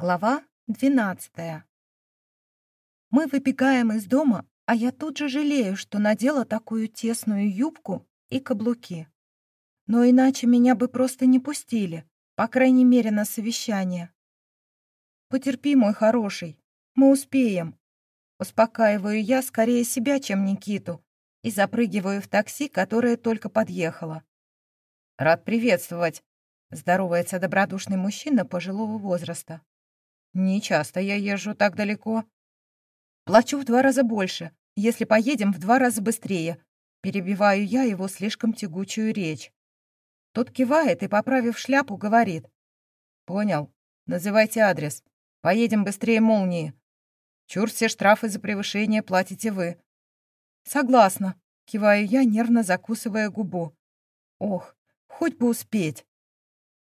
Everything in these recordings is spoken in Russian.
Глава 12 Мы выбегаем из дома, а я тут же жалею, что надела такую тесную юбку и каблуки. Но иначе меня бы просто не пустили, по крайней мере, на совещание. «Потерпи, мой хороший, мы успеем», — успокаиваю я скорее себя, чем Никиту, и запрыгиваю в такси, которое только подъехало. «Рад приветствовать», — здоровается добродушный мужчина пожилого возраста. Не часто я езжу так далеко. Плачу в два раза больше, если поедем в два раза быстрее. Перебиваю я его слишком тягучую речь. Тот кивает и, поправив шляпу, говорит. «Понял. Называйте адрес. Поедем быстрее молнии. Чур все штрафы за превышение платите вы». «Согласна», — киваю я, нервно закусывая губу. «Ох, хоть бы успеть».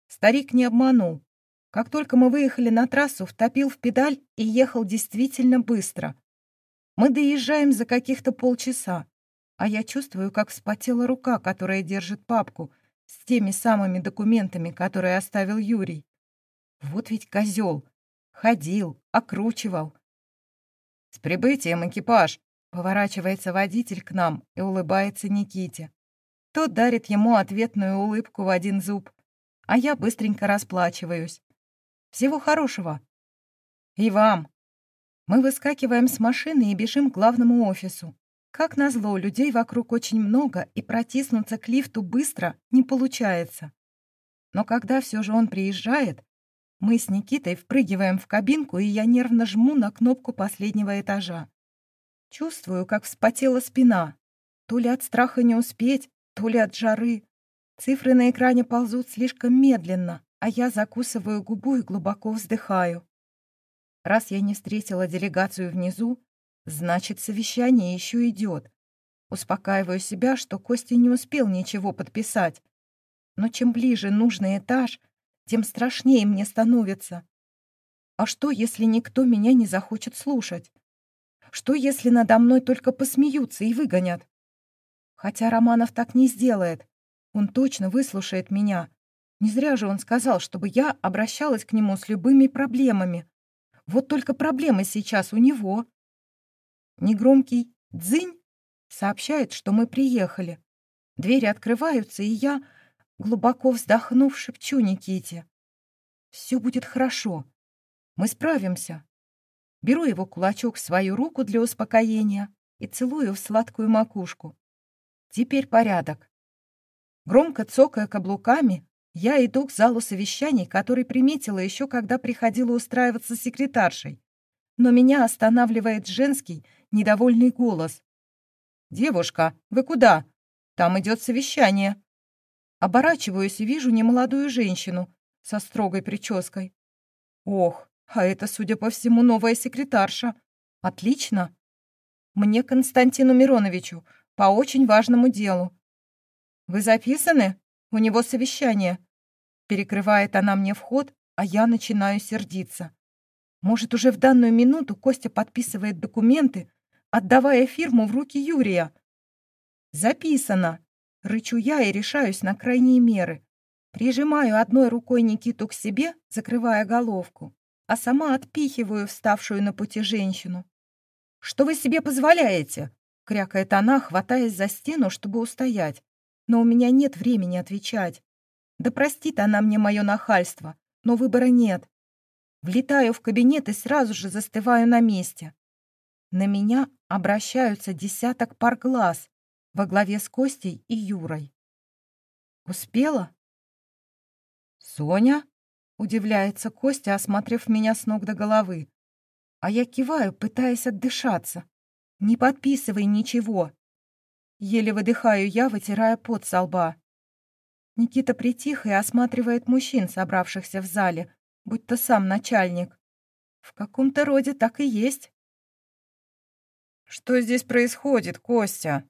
Старик не обманул. Как только мы выехали на трассу, втопил в педаль и ехал действительно быстро. Мы доезжаем за каких-то полчаса, а я чувствую, как вспотела рука, которая держит папку с теми самыми документами, которые оставил Юрий. Вот ведь козел. Ходил, окручивал. «С прибытием, экипаж!» Поворачивается водитель к нам и улыбается Никите. Тот дарит ему ответную улыбку в один зуб, а я быстренько расплачиваюсь. Всего хорошего. И вам. Мы выскакиваем с машины и бежим к главному офису. Как назло, людей вокруг очень много, и протиснуться к лифту быстро не получается. Но когда все же он приезжает, мы с Никитой впрыгиваем в кабинку, и я нервно жму на кнопку последнего этажа. Чувствую, как вспотела спина. То ли от страха не успеть, то ли от жары. Цифры на экране ползут слишком медленно, а я закусываю губу и глубоко вздыхаю. Раз я не встретила делегацию внизу, значит, совещание еще идет. Успокаиваю себя, что Костя не успел ничего подписать. Но чем ближе нужный этаж, тем страшнее мне становится. А что, если никто меня не захочет слушать? Что, если надо мной только посмеются и выгонят? Хотя Романов так не сделает. Он точно выслушает меня, не зря же он сказал, чтобы я обращалась к нему с любыми проблемами. Вот только проблемы сейчас у него. Негромкий «дзынь» сообщает, что мы приехали. Двери открываются, и я, глубоко вздохнув, шепчу Никите. «Все будет хорошо. Мы справимся». Беру его кулачок в свою руку для успокоения и целую в сладкую макушку. Теперь порядок. Громко цокая каблуками, я иду к залу совещаний, который приметила еще, когда приходила устраиваться секретаршей. Но меня останавливает женский, недовольный голос. «Девушка, вы куда? Там идет совещание». Оборачиваюсь и вижу немолодую женщину со строгой прической. Ох, а это, судя по всему, новая секретарша. Отлично. Мне, Константину Мироновичу, по очень важному делу. Вы записаны? У него совещание. Перекрывает она мне вход, а я начинаю сердиться. Может, уже в данную минуту Костя подписывает документы, отдавая фирму в руки Юрия. Записано. Рычу я и решаюсь на крайние меры. Прижимаю одной рукой Никиту к себе, закрывая головку, а сама отпихиваю вставшую на пути женщину. «Что вы себе позволяете?» — крякает она, хватаясь за стену, чтобы устоять но у меня нет времени отвечать. Да простит она мне мое нахальство, но выбора нет. Влетаю в кабинет и сразу же застываю на месте. На меня обращаются десяток пар глаз во главе с Костей и Юрой. «Успела?» «Соня?» — удивляется Костя, осмотрев меня с ног до головы. А я киваю, пытаясь отдышаться. «Не подписывай ничего. Еле выдыхаю я, вытирая пот со лба. Никита притих и осматривает мужчин, собравшихся в зале, будь то сам начальник. В каком-то роде так и есть. «Что здесь происходит, Костя?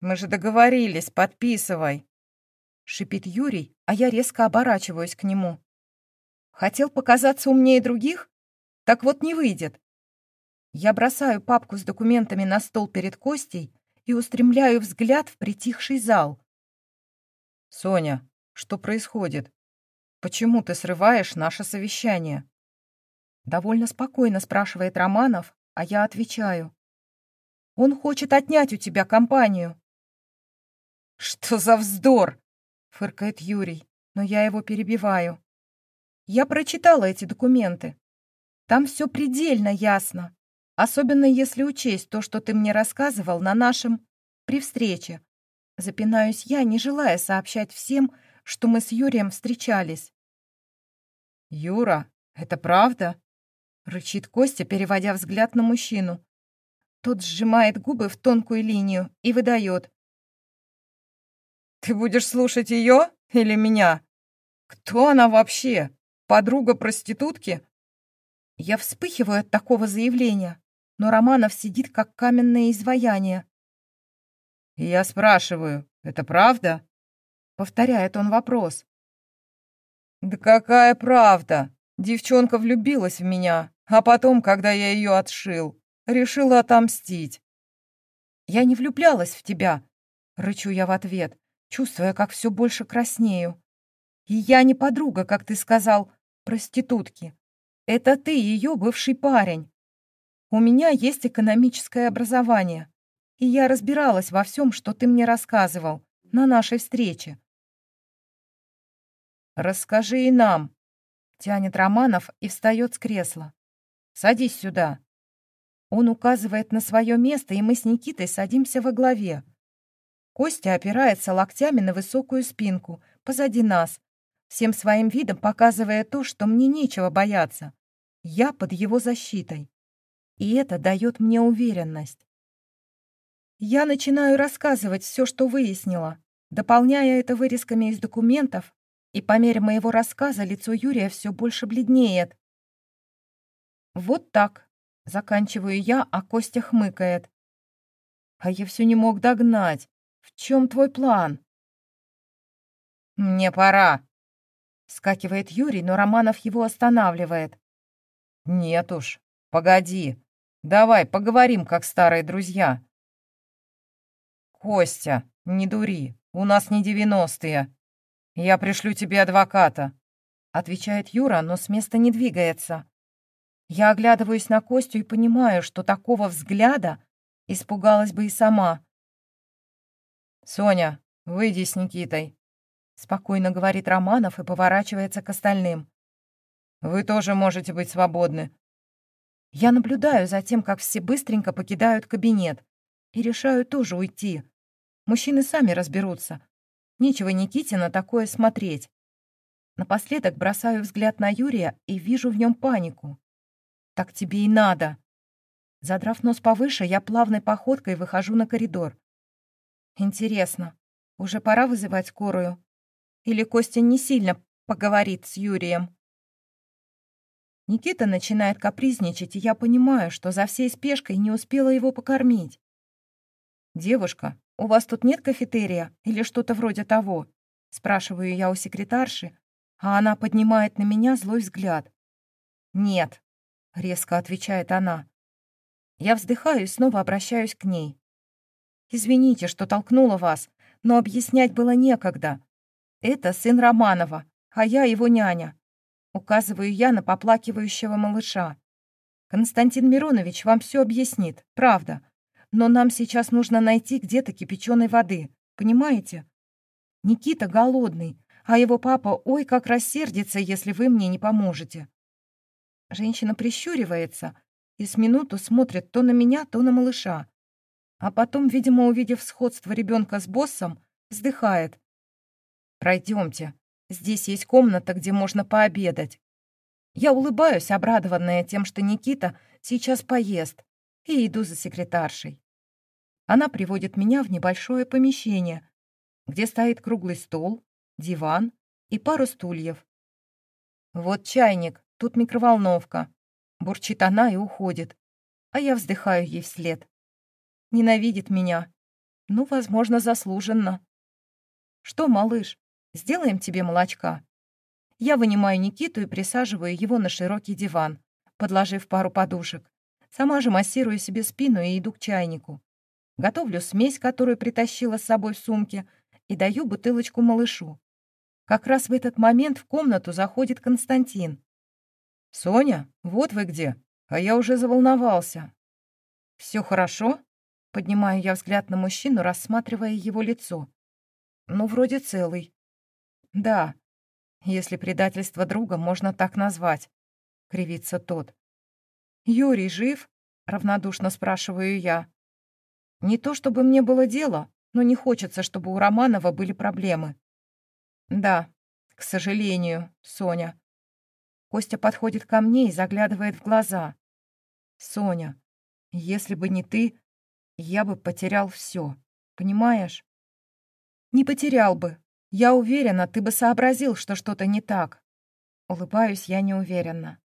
Мы же договорились, подписывай!» Шипит Юрий, а я резко оборачиваюсь к нему. «Хотел показаться умнее других? Так вот не выйдет!» Я бросаю папку с документами на стол перед Костей и устремляю взгляд в притихший зал. «Соня, что происходит? Почему ты срываешь наше совещание?» Довольно спокойно спрашивает Романов, а я отвечаю. Он хочет отнять у тебя компанию. Что за вздор? Фыркает Юрий, но я его перебиваю. Я прочитала эти документы. Там все предельно ясно. Особенно если учесть то, что ты мне рассказывал на нашем при встрече. Запинаюсь я, не желая сообщать всем, что мы с Юрием встречались. «Юра, это правда?» — рычит Костя, переводя взгляд на мужчину. Тот сжимает губы в тонкую линию и выдает. «Ты будешь слушать ее или меня? Кто она вообще? Подруга проститутки?» Я вспыхиваю от такого заявления, но Романов сидит как каменное изваяние. «Я спрашиваю, это правда?» Повторяет он вопрос. «Да какая правда? Девчонка влюбилась в меня, а потом, когда я ее отшил, решила отомстить». «Я не влюблялась в тебя», — рычу я в ответ, чувствуя, как все больше краснею. «И я не подруга, как ты сказал, проститутки. Это ты, ее бывший парень. У меня есть экономическое образование, и я разбиралась во всем, что ты мне рассказывал на нашей встрече. «Расскажи и нам», — тянет Романов и встает с кресла. «Садись сюда». Он указывает на свое место, и мы с Никитой садимся во главе. Костя опирается локтями на высокую спинку, позади нас, всем своим видом показывая то, что мне нечего бояться. Я под его защитой. И это дает мне уверенность. Я начинаю рассказывать все, что выяснила, дополняя это вырезками из документов, и по мере моего рассказа лицо Юрия все больше бледнеет. «Вот так», — заканчиваю я, а Костя хмыкает. «А я все не мог догнать. В чем твой план?» «Мне пора», Скакивает Юрий, но Романов его останавливает. «Нет уж, погоди. Давай поговорим, как старые друзья». «Костя, не дури, у нас не девяностые. Я пришлю тебе адвоката», — отвечает Юра, но с места не двигается. Я оглядываюсь на Костю и понимаю, что такого взгляда испугалась бы и сама. «Соня, выйди с Никитой», Спокойно говорит Романов и поворачивается к остальным. «Вы тоже можете быть свободны». Я наблюдаю за тем, как все быстренько покидают кабинет и решаю тоже уйти. Мужчины сами разберутся. Нечего Никите на такое смотреть. Напоследок бросаю взгляд на Юрия и вижу в нем панику. «Так тебе и надо!» Задрав нос повыше, я плавной походкой выхожу на коридор. Интересно, уже пора вызывать скорую? Или Костя не сильно поговорит с Юрием? Никита начинает капризничать, и я понимаю, что за всей спешкой не успела его покормить. «Девушка, у вас тут нет кафетерия или что-то вроде того?» Спрашиваю я у секретарши, а она поднимает на меня злой взгляд. «Нет», — резко отвечает она. Я вздыхаю и снова обращаюсь к ней. «Извините, что толкнула вас, но объяснять было некогда. Это сын Романова, а я его няня. Указываю я на поплакивающего малыша. Константин Миронович вам все объяснит, правда. Но нам сейчас нужно найти где-то кипяченой воды, понимаете? Никита голодный, а его папа ой как рассердится, если вы мне не поможете. Женщина прищуривается и с минуту смотрит то на меня, то на малыша. А потом, видимо, увидев сходство ребенка с боссом, вздыхает. Пройдемте. Здесь есть комната, где можно пообедать. Я улыбаюсь, обрадованная тем, что Никита сейчас поест, и иду за секретаршей. Она приводит меня в небольшое помещение, где стоит круглый стол, диван и пару стульев. Вот чайник, тут микроволновка. Бурчит она и уходит, а я вздыхаю ей вслед. Ненавидит меня. Ну, возможно, заслуженно. Что, малыш, Сделаем тебе молочка». Я вынимаю Никиту и присаживаю его на широкий диван, подложив пару подушек. Сама же массирую себе спину и иду к чайнику. Готовлю смесь, которую притащила с собой в сумке, и даю бутылочку малышу. Как раз в этот момент в комнату заходит Константин. «Соня, вот вы где, а я уже заволновался». Все хорошо?» Поднимаю я взгляд на мужчину, рассматривая его лицо. «Ну, вроде целый». «Да, если предательство друга можно так назвать», — кривится тот. «Юрий жив?» — равнодушно спрашиваю я. «Не то чтобы мне было дело, но не хочется, чтобы у Романова были проблемы». «Да, к сожалению, Соня». Костя подходит ко мне и заглядывает в глаза. «Соня, если бы не ты, я бы потерял все, понимаешь? Не потерял бы. Я уверена, ты бы сообразил, что что-то не так. Улыбаюсь я неуверенно.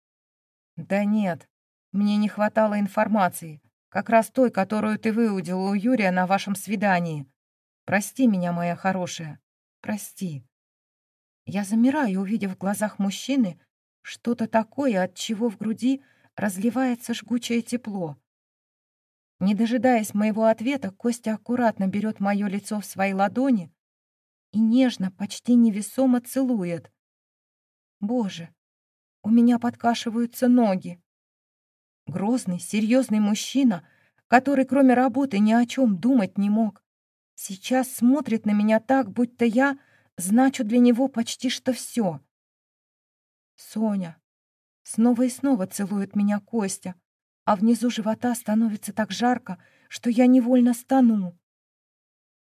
Да нет, мне не хватало информации, как раз той, которую ты выудил у Юрия на вашем свидании. Прости меня, моя хорошая, прости. Я замираю, увидев в глазах мужчины что-то такое, от чего в груди разливается жгучее тепло. Не дожидаясь моего ответа, Костя аккуратно берет мое лицо в свои ладони и нежно, почти невесомо целует. Боже, у меня подкашиваются ноги. Грозный, серьезный мужчина, который кроме работы ни о чем думать не мог, сейчас смотрит на меня так, будто я значу для него почти что все. Соня. Снова и снова целует меня Костя, а внизу живота становится так жарко, что я невольно стану.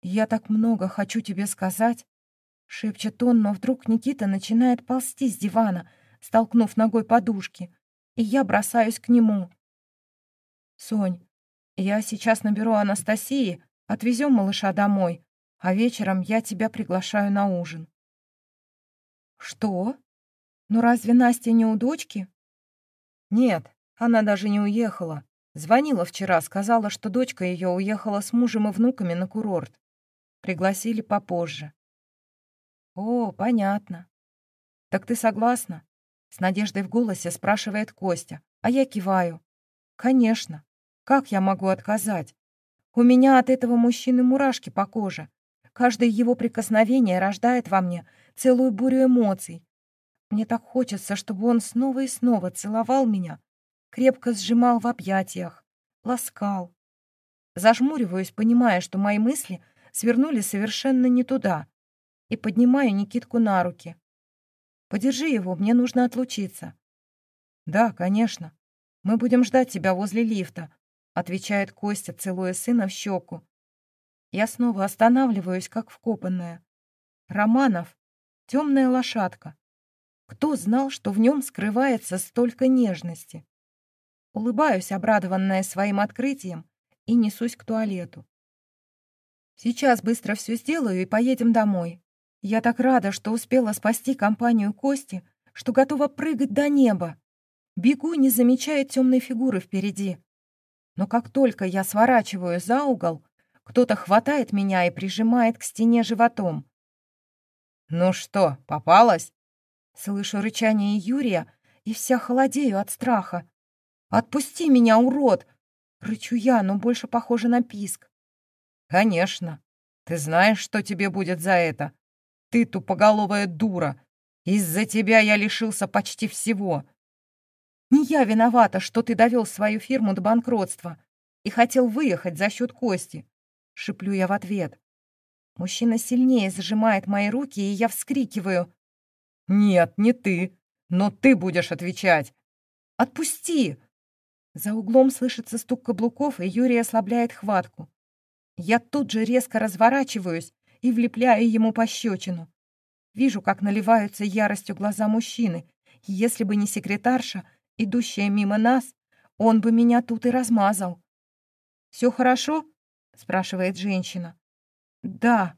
«Я так много хочу тебе сказать», — шепчет он, но вдруг Никита начинает ползти с дивана, столкнув ногой подушки, и я бросаюсь к нему. «Сонь, я сейчас наберу Анастасии, отвезем малыша домой, а вечером я тебя приглашаю на ужин». «Что? Ну разве Настя не у дочки?» «Нет, она даже не уехала. Звонила вчера, сказала, что дочка ее уехала с мужем и внуками на курорт. Пригласили попозже. О, понятно. Так ты согласна? С надеждой в голосе спрашивает Костя, а я киваю. Конечно. Как я могу отказать? У меня от этого мужчины мурашки по коже. Каждое его прикосновение рождает во мне целую бурю эмоций. Мне так хочется, чтобы он снова и снова целовал меня, крепко сжимал в объятиях, ласкал. Зажмуриваюсь, понимая, что мои мысли свернули совершенно не туда, и поднимаю Никитку на руки. «Подержи его, мне нужно отлучиться». «Да, конечно. Мы будем ждать тебя возле лифта», — отвечает Костя, целуя сына в щеку. Я снова останавливаюсь, как вкопанная. Романов — темная лошадка. Кто знал, что в нем скрывается столько нежности? Улыбаюсь, обрадованная своим открытием, и несусь к туалету. Сейчас быстро все сделаю и поедем домой. Я так рада, что успела спасти компанию Кости, что готова прыгать до неба. Бегу, не замечая темной фигуры впереди. Но как только я сворачиваю за угол, кто-то хватает меня и прижимает к стене животом. «Ну что, попалась?» Слышу рычание Юрия и вся холодею от страха. «Отпусти меня, урод!» Рычу я, но больше похоже на писк. «Конечно. Ты знаешь, что тебе будет за это? Ты тупоголовая дура. Из-за тебя я лишился почти всего. Не я виновата, что ты довел свою фирму до банкротства и хотел выехать за счет Кости. Шиплю я в ответ. Мужчина сильнее зажимает мои руки, и я вскрикиваю. «Нет, не ты. Но ты будешь отвечать. Отпусти!» За углом слышится стук каблуков, и Юрий ослабляет хватку. Я тут же резко разворачиваюсь и влепляю ему пощечину. Вижу, как наливаются яростью глаза мужчины. Если бы не секретарша, идущая мимо нас, он бы меня тут и размазал. «Все хорошо?» — спрашивает женщина. «Да».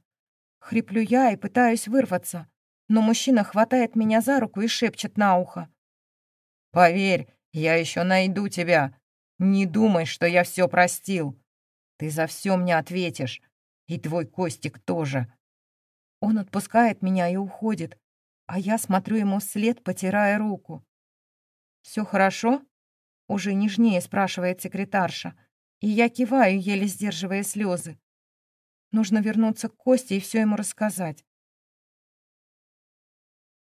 Хриплю я и пытаюсь вырваться, но мужчина хватает меня за руку и шепчет на ухо. «Поверь, я еще найду тебя. Не думай, что я все простил. Ты за все мне ответишь. И твой Костик тоже. Он отпускает меня и уходит, а я смотрю ему вслед, потирая руку. Все хорошо?» Уже нежнее спрашивает секретарша, и я киваю, еле сдерживая слезы. Нужно вернуться к Косте и все ему рассказать.